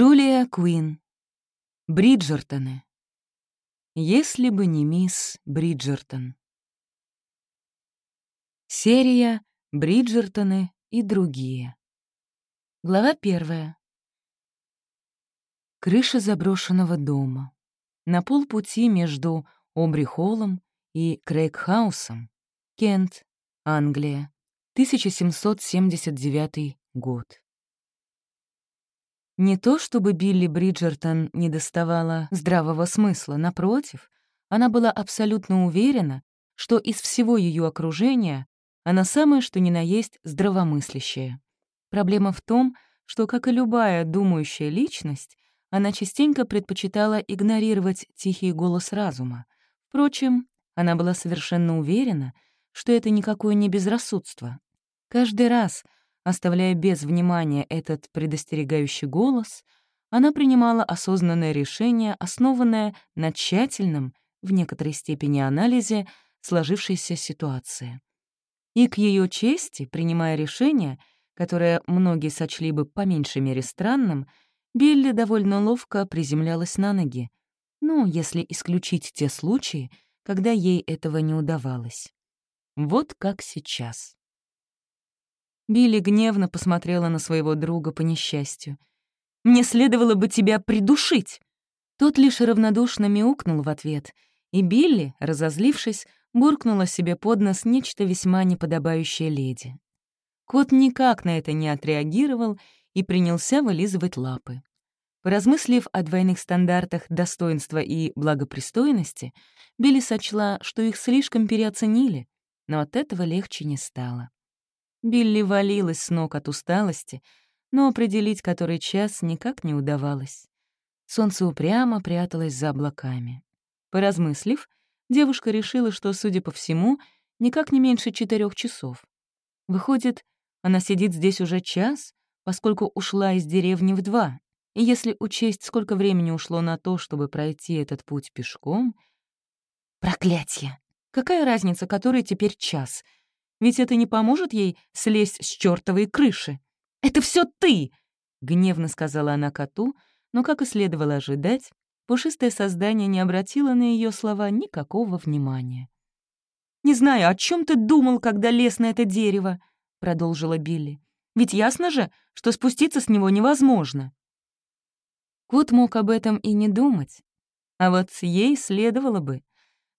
Джулия Куин. Бриджертоны. Если бы не мисс Бриджертон. Серия «Бриджертоны и другие». Глава первая. Крыша заброшенного дома. На полпути между Обри-Холлом и Крейгхаусом. Кент, Англия. 1779 год. Не то чтобы Билли Бриджертон не доставала здравого смысла, напротив, она была абсолютно уверена, что из всего ее окружения она самая что ни на есть здравомыслящая. Проблема в том, что, как и любая думающая личность, она частенько предпочитала игнорировать тихий голос разума. Впрочем, она была совершенно уверена, что это никакое не безрассудство. Каждый раз — Оставляя без внимания этот предостерегающий голос, она принимала осознанное решение, основанное на тщательном, в некоторой степени анализе сложившейся ситуации. И к ее чести, принимая решение, которое многие сочли бы по меньшей мере странным, Билли довольно ловко приземлялась на ноги, ну, если исключить те случаи, когда ей этого не удавалось. Вот как сейчас. Билли гневно посмотрела на своего друга по несчастью. «Мне следовало бы тебя придушить!» Тот лишь равнодушно мяукнул в ответ, и Билли, разозлившись, буркнула себе под нос нечто весьма неподобающее леди. Кот никак на это не отреагировал и принялся вылизывать лапы. Поразмыслив о двойных стандартах достоинства и благопристойности, Билли сочла, что их слишком переоценили, но от этого легче не стало. Билли валилась с ног от усталости, но определить который час никак не удавалось. Солнце упрямо пряталось за облаками. Поразмыслив, девушка решила, что, судя по всему, никак не меньше четырех часов. Выходит, она сидит здесь уже час, поскольку ушла из деревни в два. И если учесть, сколько времени ушло на то, чтобы пройти этот путь пешком... Проклятье! Какая разница, который теперь час — ведь это не поможет ей слезть с чертовой крыши. «Это все ты!» — гневно сказала она коту, но, как и следовало ожидать, пушистое создание не обратило на ее слова никакого внимания. «Не знаю, о чем ты думал, когда лез на это дерево?» — продолжила Билли. «Ведь ясно же, что спуститься с него невозможно». Кот мог об этом и не думать. А вот ей следовало бы.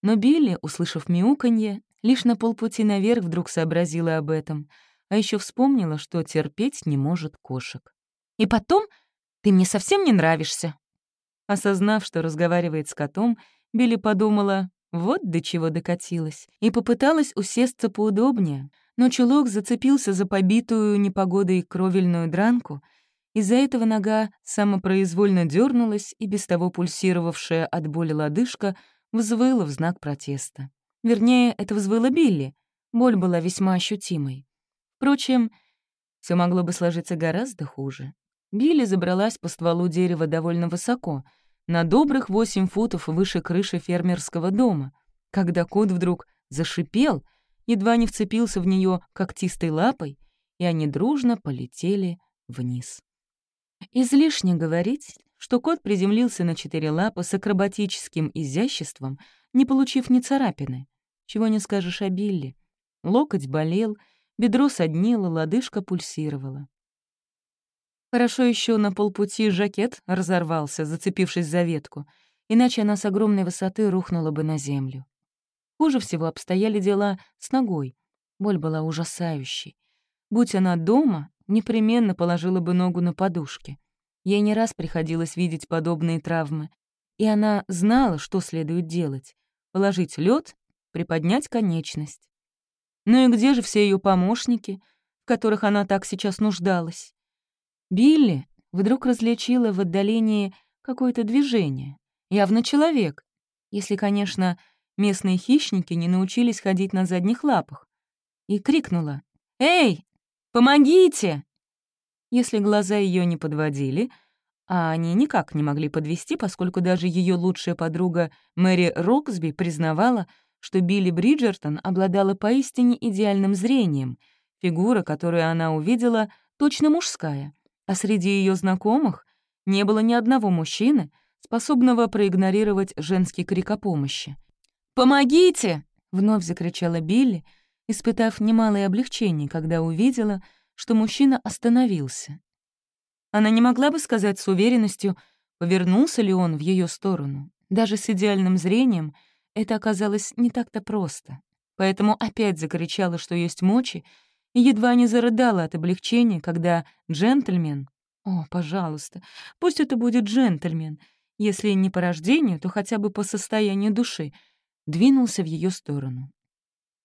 Но Билли, услышав мяуканье, Лишь на полпути наверх вдруг сообразила об этом, а еще вспомнила, что терпеть не может кошек. «И потом, ты мне совсем не нравишься!» Осознав, что разговаривает с котом, Билли подумала, вот до чего докатилась, и попыталась усесться поудобнее, но чулок зацепился за побитую непогодой кровельную дранку, из-за этого нога самопроизвольно дернулась, и без того пульсировавшая от боли лодыжка взвыла в знак протеста. Вернее, это взвыла Билли. Боль была весьма ощутимой. Впрочем, все могло бы сложиться гораздо хуже. Билли забралась по стволу дерева довольно высоко, на добрых восемь футов выше крыши фермерского дома, когда кот вдруг зашипел, едва не вцепился в нее когтистой лапой, и они дружно полетели вниз. Излишне говорить, что кот приземлился на четыре лапы с акробатическим изяществом, не получив ни царапины. Чего не скажешь о Билли. Локоть болел, бедро соднило, лодыжка пульсировала. Хорошо еще на полпути жакет разорвался, зацепившись за ветку, иначе она с огромной высоты рухнула бы на землю. Хуже всего обстояли дела с ногой. Боль была ужасающей. Будь она дома, непременно положила бы ногу на подушке. Ей не раз приходилось видеть подобные травмы, и она знала, что следует делать — положить лед приподнять конечность. Ну и где же все ее помощники, в которых она так сейчас нуждалась? Билли вдруг различила в отдалении какое-то движение. Явно человек, если, конечно, местные хищники не научились ходить на задних лапах. И крикнула «Эй, помогите!» Если глаза ее не подводили, а они никак не могли подвести, поскольку даже ее лучшая подруга Мэри Роксби признавала, что Билли Бриджертон обладала поистине идеальным зрением. Фигура, которую она увидела, точно мужская, а среди ее знакомых не было ни одного мужчины, способного проигнорировать женский крик о помощи. «Помогите!» — вновь закричала Билли, испытав немалое облегчение, когда увидела, что мужчина остановился. Она не могла бы сказать с уверенностью, повернулся ли он в ее сторону. Даже с идеальным зрением это оказалось не так-то просто. Поэтому опять закричала, что есть мочи, и едва не зарыдала от облегчения, когда джентльмен... О, пожалуйста, пусть это будет джентльмен, если не по рождению, то хотя бы по состоянию души, двинулся в ее сторону.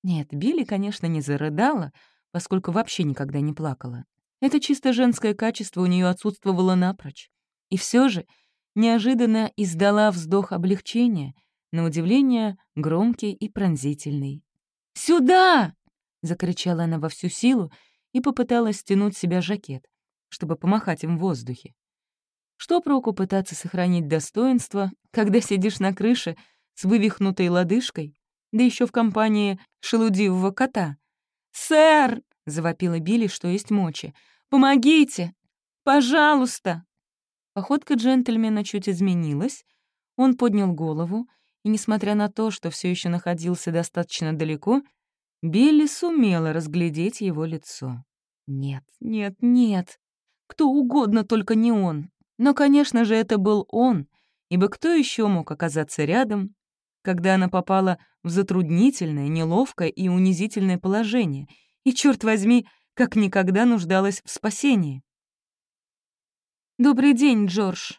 Нет, Билли, конечно, не зарыдала, поскольку вообще никогда не плакала. Это чисто женское качество у нее отсутствовало напрочь. И все же неожиданно издала вздох облегчения, на удивление громкий и пронзительный. «Сюда!» — закричала она во всю силу и попыталась стянуть себя жакет, чтобы помахать им в воздухе. Что проку пытаться сохранить достоинство, когда сидишь на крыше с вывихнутой лодыжкой, да еще в компании шелудивого кота? «Сэр!» — завопила Билли, что есть мочи. «Помогите! Пожалуйста!» Походка джентльмена чуть изменилась. Он поднял голову, и, несмотря на то, что все еще находился достаточно далеко, Билли сумела разглядеть его лицо. Нет, нет, нет. Кто угодно, только не он. Но, конечно же, это был он, ибо кто еще мог оказаться рядом, когда она попала в затруднительное, неловкое и унизительное положение, и, черт возьми, как никогда нуждалась в спасении. «Добрый день, Джордж»,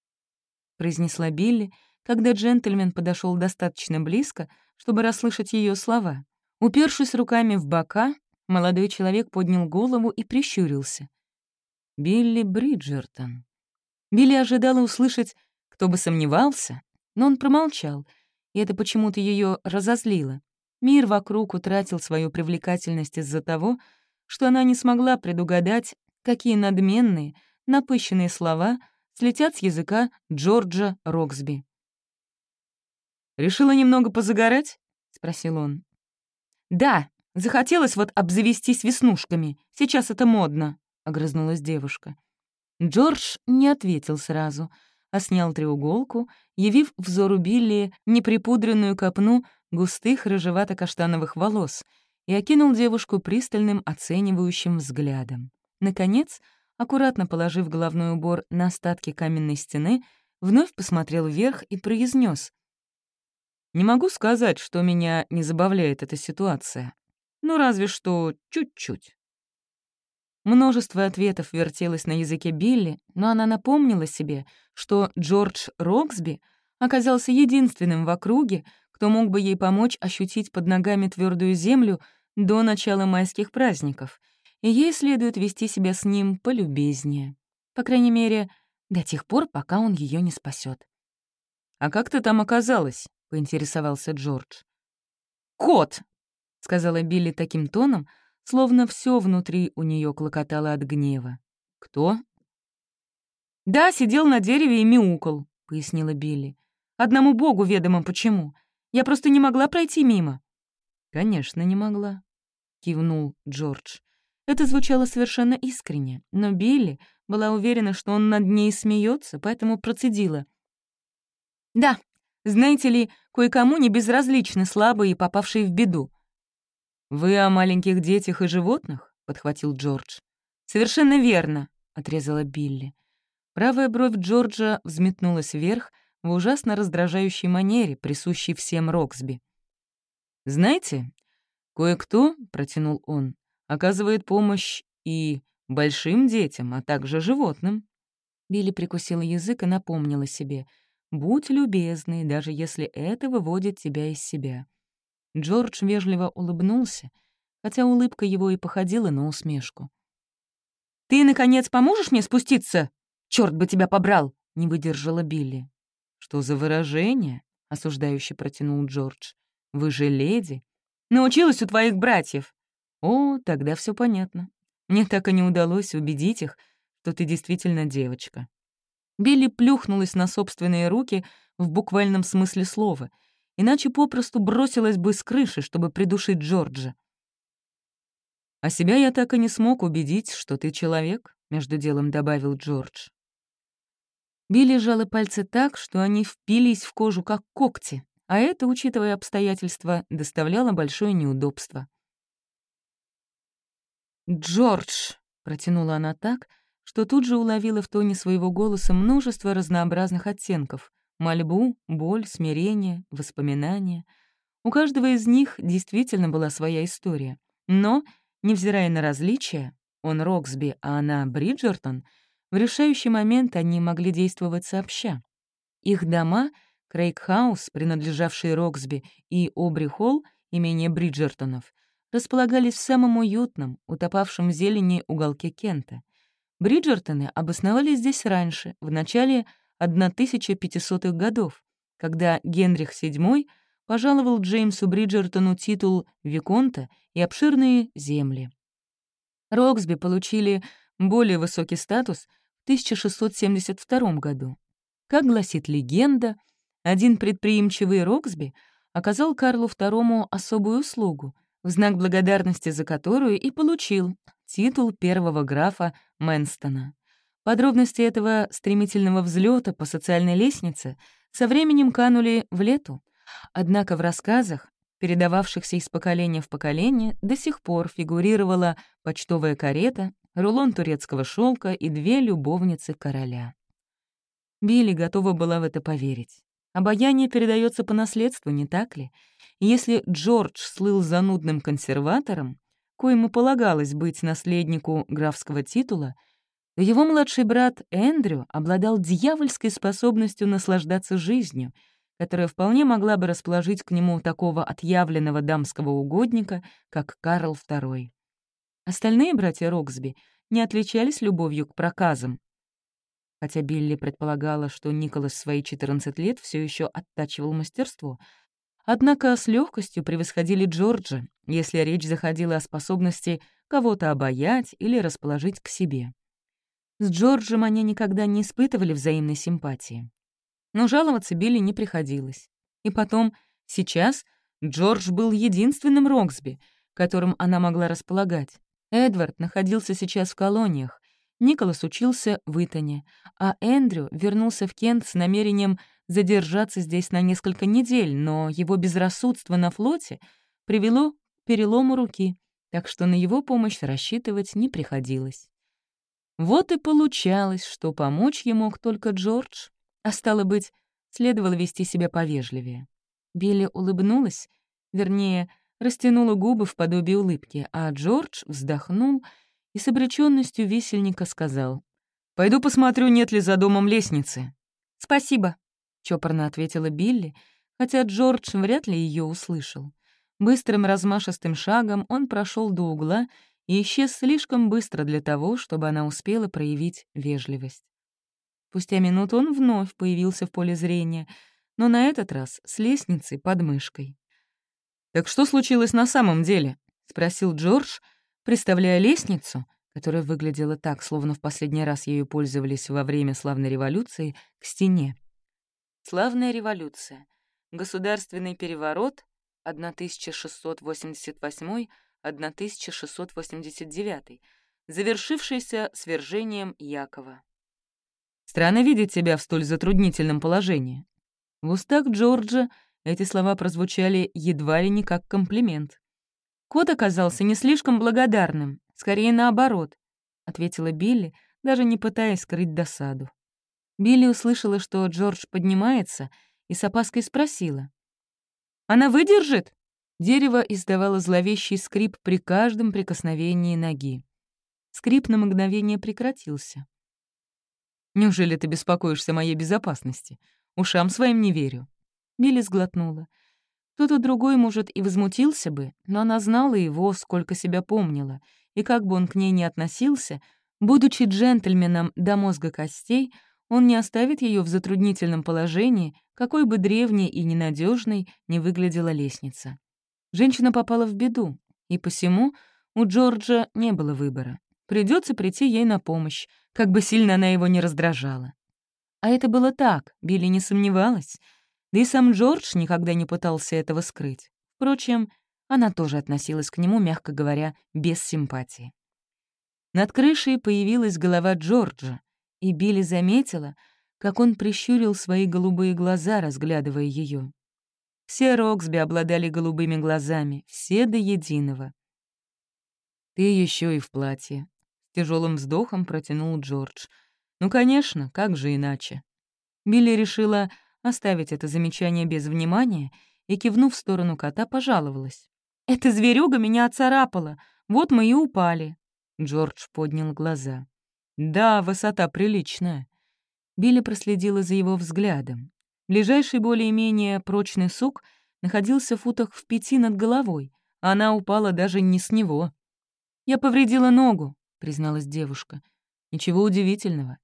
— произнесла Билли, когда джентльмен подошел достаточно близко, чтобы расслышать ее слова. Упершись руками в бока, молодой человек поднял голову и прищурился. «Билли Бриджертон». Билли ожидала услышать, кто бы сомневался, но он промолчал, и это почему-то ее разозлило. Мир вокруг утратил свою привлекательность из-за того, что она не смогла предугадать, какие надменные, напыщенные слова слетят с языка Джорджа Роксби. «Решила немного позагорать?» — спросил он. «Да, захотелось вот обзавестись веснушками. Сейчас это модно», — огрызнулась девушка. Джордж не ответил сразу, а снял треуголку, явив взору Билли неприпудренную копну густых рыжевато-каштановых волос и окинул девушку пристальным оценивающим взглядом. Наконец, аккуратно положив головной убор на остатки каменной стены, вновь посмотрел вверх и произнес: «Не могу сказать, что меня не забавляет эта ситуация. Ну, разве что чуть-чуть». Множество ответов вертелось на языке Билли, но она напомнила себе, что Джордж Роксби оказался единственным в округе, кто мог бы ей помочь ощутить под ногами твердую землю до начала майских праздников, и ей следует вести себя с ним полюбезнее. По крайней мере, до тех пор, пока он ее не спасет. «А как ты там оказалась?» — поинтересовался Джордж. «Кот!» — сказала Билли таким тоном, словно все внутри у нее клокотало от гнева. «Кто?» «Да, сидел на дереве и мяукал», — пояснила Билли. «Одному богу ведомо почему. Я просто не могла пройти мимо». «Конечно, не могла», — кивнул Джордж. Это звучало совершенно искренне, но Билли была уверена, что он над ней смеется, поэтому процедила. «Да, знаете ли, кое-кому не безразличны слабые и попавшие в беду». «Вы о маленьких детях и животных?» — подхватил Джордж. «Совершенно верно», — отрезала Билли. Правая бровь Джорджа взметнулась вверх в ужасно раздражающей манере, присущей всем Роксби. «Знаете, кое-кто, — протянул он, — оказывает помощь и большим детям, а также животным». Билли прикусила язык и напомнила себе — Будь любезный, даже если это выводит тебя из себя. Джордж вежливо улыбнулся, хотя улыбка его и походила на усмешку. «Ты, наконец, поможешь мне спуститься? Черт бы тебя побрал!» — не выдержала Билли. «Что за выражение?» — осуждающе протянул Джордж. «Вы же леди. Научилась у твоих братьев». «О, тогда все понятно. Мне так и не удалось убедить их, что ты действительно девочка». Билли плюхнулась на собственные руки в буквальном смысле слова, иначе попросту бросилась бы с крыши, чтобы придушить Джорджа. «А себя я так и не смог убедить, что ты человек», — между делом добавил Джордж. Билли сжала пальцы так, что они впились в кожу, как когти, а это, учитывая обстоятельства, доставляло большое неудобство. «Джордж!» — протянула она так, что тут же уловила в тоне своего голоса множество разнообразных оттенков — мольбу, боль, смирение, воспоминания. У каждого из них действительно была своя история. Но, невзирая на различия, он Роксби, а она Бриджертон, в решающий момент они могли действовать сообща. Их дома, Крейгхаус, принадлежавшие Роксби, и Обри-Холл, имение Бриджертонов, располагались в самом уютном, утопавшем в зелени уголке Кента. Бриджертоны обосновались здесь раньше, в начале 1500-х годов, когда Генрих VII пожаловал Джеймсу Бриджертону титул Виконта и обширные земли. Роксби получили более высокий статус в 1672 году. Как гласит легенда, один предприимчивый Роксби оказал Карлу II особую услугу, в знак благодарности за которую и получил титул первого графа Мэнстона. Подробности этого стремительного взлета по социальной лестнице со временем канули в лету, однако в рассказах, передававшихся из поколения в поколение, до сих пор фигурировала почтовая карета, рулон турецкого шелка и две любовницы короля. Билли готова была в это поверить. Обаяние передается по наследству, не так ли? Если Джордж слыл занудным консерватором, коему полагалось быть наследнику графского титула, то его младший брат Эндрю обладал дьявольской способностью наслаждаться жизнью, которая вполне могла бы расположить к нему такого отъявленного дамского угодника, как Карл II. Остальные братья Роксби не отличались любовью к проказам, хотя Билли предполагала, что Николас в свои 14 лет все еще оттачивал мастерство — Однако с легкостью превосходили Джорджа, если речь заходила о способности кого-то обаять или расположить к себе. С Джорджем они никогда не испытывали взаимной симпатии. Но жаловаться Билли не приходилось. И потом, сейчас Джордж был единственным Роксби, которым она могла располагать. Эдвард находился сейчас в колониях, Николас учился в Итоне, а Эндрю вернулся в Кент с намерением задержаться здесь на несколько недель, но его безрассудство на флоте привело к перелому руки, так что на его помощь рассчитывать не приходилось. Вот и получалось, что помочь ему мог только Джордж, а стало быть, следовало вести себя повежливее. Билли улыбнулась, вернее, растянула губы в подобие улыбки, а Джордж вздохнул и с обреченностью висельника сказал, «Пойду посмотрю, нет ли за домом лестницы». «Спасибо», — чопорно ответила Билли, хотя Джордж вряд ли ее услышал. Быстрым размашистым шагом он прошел до угла и исчез слишком быстро для того, чтобы она успела проявить вежливость. Спустя минуту он вновь появился в поле зрения, но на этот раз с лестницей под мышкой. «Так что случилось на самом деле?» — спросил Джордж, представляя лестницу, которая выглядела так, словно в последний раз ею пользовались во время славной революции, к стене. Славная революция. Государственный переворот 1688-1689, завершившийся свержением Якова. «Странно видеть тебя в столь затруднительном положении». В устах Джорджа эти слова прозвучали едва ли не как комплимент. Кот оказался не слишком благодарным, скорее наоборот, — ответила Билли, даже не пытаясь скрыть досаду. Билли услышала, что Джордж поднимается, и с опаской спросила. «Она выдержит?» Дерево издавало зловещий скрип при каждом прикосновении ноги. Скрип на мгновение прекратился. «Неужели ты беспокоишься о моей безопасности? Ушам своим не верю». Билли сглотнула. Кто-то другой, может, и возмутился бы, но она знала его, сколько себя помнила, и как бы он к ней ни относился, будучи джентльменом до мозга костей, он не оставит ее в затруднительном положении, какой бы древней и ненадежной не выглядела лестница. Женщина попала в беду, и посему у Джорджа не было выбора. Придется прийти ей на помощь, как бы сильно она его не раздражала. А это было так, Билли не сомневалась. Да и сам Джордж никогда не пытался этого скрыть. Впрочем, она тоже относилась к нему, мягко говоря, без симпатии. Над крышей появилась голова Джорджа, и Билли заметила, как он прищурил свои голубые глаза, разглядывая ее. Все Роксби обладали голубыми глазами, все до единого. «Ты еще и в платье», — с тяжелым вздохом протянул Джордж. «Ну, конечно, как же иначе?» Билли решила оставить это замечание без внимания и, кивнув в сторону кота, пожаловалась. «Эта зверюга меня оцарапала, вот мы и упали». Джордж поднял глаза. «Да, высота приличная». Билли проследила за его взглядом. Ближайший более-менее прочный сук находился в футах в пяти над головой, а она упала даже не с него. «Я повредила ногу», — призналась девушка. «Ничего удивительного».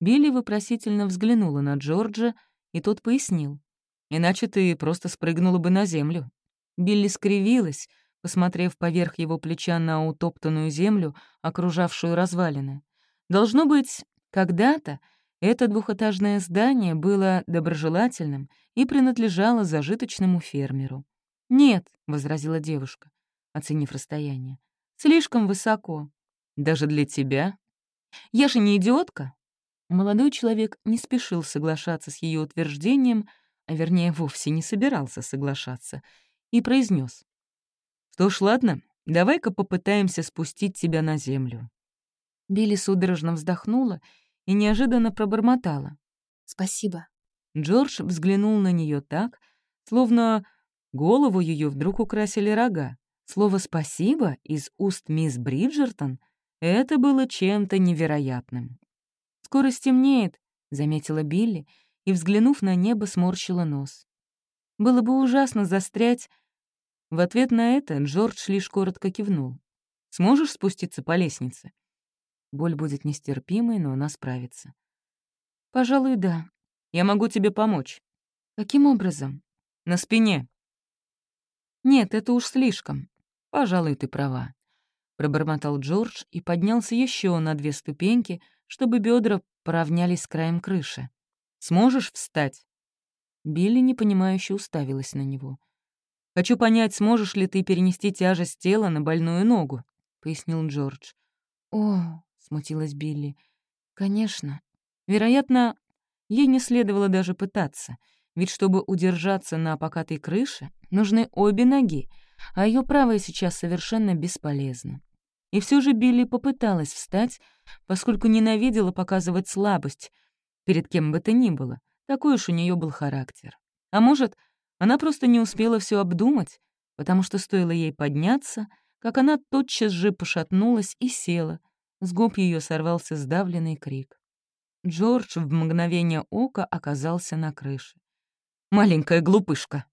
Билли вопросительно взглянула на Джорджа, и тот пояснил. «Иначе ты просто спрыгнула бы на землю». Билли скривилась, посмотрев поверх его плеча на утоптанную землю, окружавшую развалины. Должно быть, когда-то это двухэтажное здание было доброжелательным и принадлежало зажиточному фермеру. «Нет», — возразила девушка, оценив расстояние, — «слишком высоко». «Даже для тебя?» «Я же не идиотка». Молодой человек не спешил соглашаться с ее утверждением, а вернее, вовсе не собирался соглашаться, и произнес: «Что ж, ладно, давай-ка попытаемся спустить тебя на землю». Билли судорожно вздохнула и неожиданно пробормотала. «Спасибо». Джордж взглянул на нее так, словно голову ее вдруг украсили рога. Слово «спасибо» из уст мисс Бриджертон — это было чем-то невероятным. «Скоро стемнеет», — заметила Билли, и, взглянув на небо, сморщила нос. Было бы ужасно застрять. В ответ на это Джордж лишь коротко кивнул. «Сможешь спуститься по лестнице?» Боль будет нестерпимой, но она справится. «Пожалуй, да. Я могу тебе помочь». «Каким образом?» «На спине». «Нет, это уж слишком. Пожалуй, ты права», — пробормотал Джордж и поднялся еще на две ступеньки, чтобы бедра поравнялись с краем крыши. «Сможешь встать?» Билли непонимающе уставилась на него. «Хочу понять, сможешь ли ты перенести тяжесть тела на больную ногу», — пояснил Джордж. «О», — смутилась Билли, — «конечно». Вероятно, ей не следовало даже пытаться, ведь чтобы удержаться на покатой крыше, нужны обе ноги, а ее правая сейчас совершенно бесполезна. И все же Билли попыталась встать, поскольку ненавидела показывать слабость перед кем бы то ни было, такой уж у нее был характер. А может, она просто не успела все обдумать, потому что стоило ей подняться, как она тотчас же пошатнулась и села. С губ ее сорвался сдавленный крик. Джордж в мгновение ока оказался на крыше. «Маленькая глупышка!»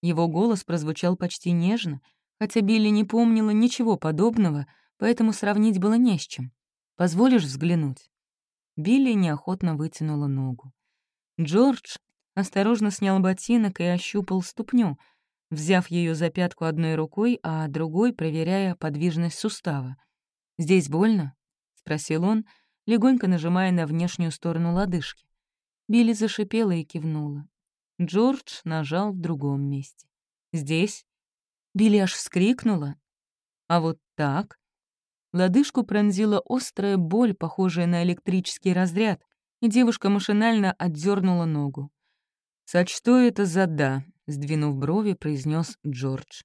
Его голос прозвучал почти нежно, хотя Билли не помнила ничего подобного, поэтому сравнить было не с чем. «Позволишь взглянуть?» Билли неохотно вытянула ногу. Джордж осторожно снял ботинок и ощупал ступню, взяв ее за пятку одной рукой, а другой проверяя подвижность сустава. «Здесь больно?» — спросил он, легонько нажимая на внешнюю сторону лодыжки. Билли зашипела и кивнула. Джордж нажал в другом месте. «Здесь?» Билли аж вскрикнула. «А вот так?» Лодыжку пронзила острая боль, похожая на электрический разряд, и девушка машинально отдернула ногу. «Сочту это за «да», — сдвинув брови, произнес Джордж.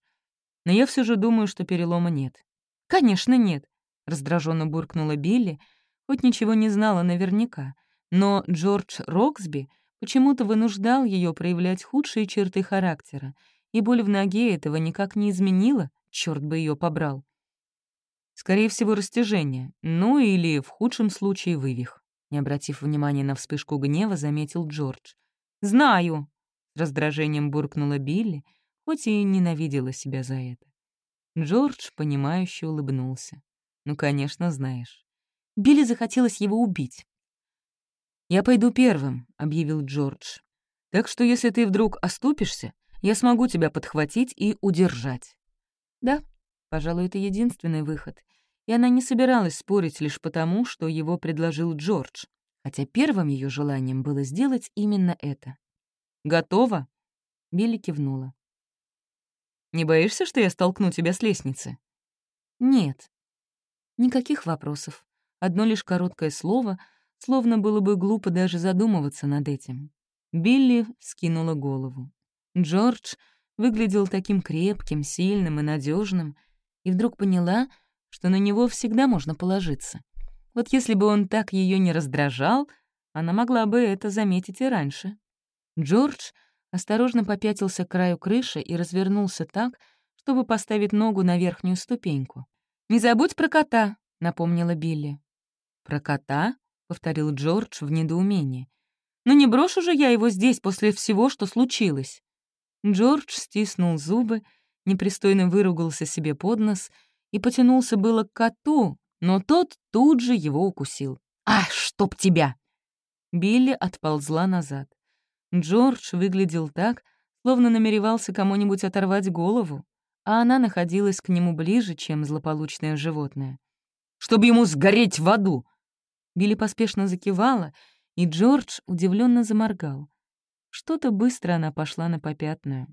«Но я все же думаю, что перелома нет». «Конечно, нет», — раздраженно буркнула Билли, хоть ничего не знала наверняка. Но Джордж Роксби почему-то вынуждал ее проявлять худшие черты характера, и боль в ноге этого никак не изменила, черт бы ее побрал. Скорее всего, растяжение, ну или, в худшем случае, вывих. Не обратив внимания на вспышку гнева, заметил Джордж. «Знаю!» — с раздражением буркнула Билли, хоть и ненавидела себя за это. Джордж, понимающе улыбнулся. «Ну, конечно, знаешь». Билли захотелось его убить. «Я пойду первым», — объявил Джордж. «Так что если ты вдруг оступишься, я смогу тебя подхватить и удержать». «Да, пожалуй, это единственный выход и она не собиралась спорить лишь потому, что его предложил Джордж, хотя первым ее желанием было сделать именно это. «Готова?» — Билли кивнула. «Не боишься, что я столкну тебя с лестницы?» «Нет». Никаких вопросов. Одно лишь короткое слово, словно было бы глупо даже задумываться над этим. Билли скинула голову. Джордж выглядел таким крепким, сильным и надежным, и вдруг поняла, что на него всегда можно положиться. Вот если бы он так ее не раздражал, она могла бы это заметить и раньше. Джордж осторожно попятился к краю крыши и развернулся так, чтобы поставить ногу на верхнюю ступеньку. «Не забудь про кота», — напомнила Билли. «Про кота?» — повторил Джордж в недоумении. «Но не брошу же я его здесь после всего, что случилось». Джордж стиснул зубы, непристойно выругался себе под нос и потянулся было к коту, но тот тут же его укусил. «А, чтоб тебя!» Билли отползла назад. Джордж выглядел так, словно намеревался кому-нибудь оторвать голову, а она находилась к нему ближе, чем злополучное животное. «Чтобы ему сгореть в аду!» Билли поспешно закивала, и Джордж удивленно заморгал. Что-то быстро она пошла на попятную.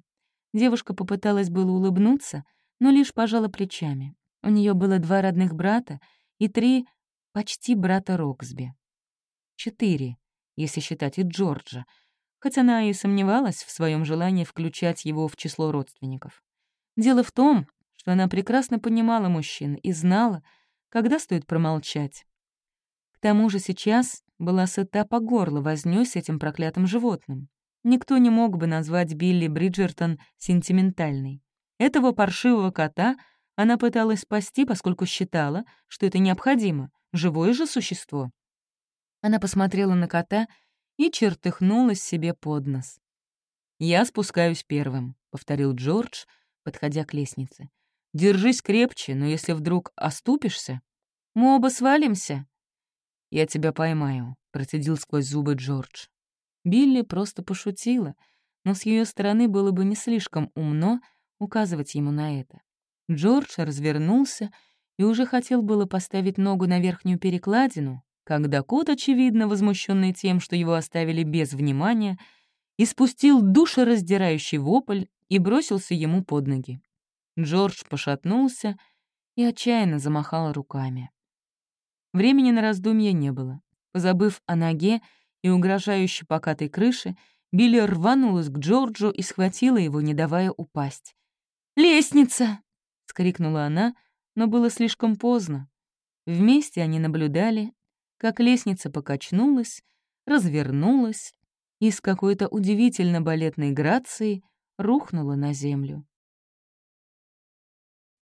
Девушка попыталась было улыбнуться, но лишь пожала плечами. У нее было два родных брата и три почти брата Роксби. Четыре, если считать и Джорджа, хоть она и сомневалась в своем желании включать его в число родственников. Дело в том, что она прекрасно понимала мужчин и знала, когда стоит промолчать. К тому же сейчас была сыта по горло вознёй этим проклятым животным. Никто не мог бы назвать Билли Бриджертон сентиментальной. Этого паршивого кота она пыталась спасти, поскольку считала, что это необходимо, живое же существо. Она посмотрела на кота и чертыхнулась себе под нос. «Я спускаюсь первым», — повторил Джордж, подходя к лестнице. «Держись крепче, но если вдруг оступишься, мы оба свалимся». «Я тебя поймаю», — процедил сквозь зубы Джордж. Билли просто пошутила, но с ее стороны было бы не слишком умно указывать ему на это. Джордж развернулся и уже хотел было поставить ногу на верхнюю перекладину, когда кот, очевидно возмущенный тем, что его оставили без внимания, испустил душераздирающий вопль и бросился ему под ноги. Джордж пошатнулся и отчаянно замахал руками. Времени на раздумья не было. Позабыв о ноге и угрожающей покатой крыше, Билли рванулась к Джорджу и схватила его, не давая упасть. «Лестница!» — скрикнула она, но было слишком поздно. Вместе они наблюдали, как лестница покачнулась, развернулась и с какой-то удивительно балетной грацией рухнула на землю.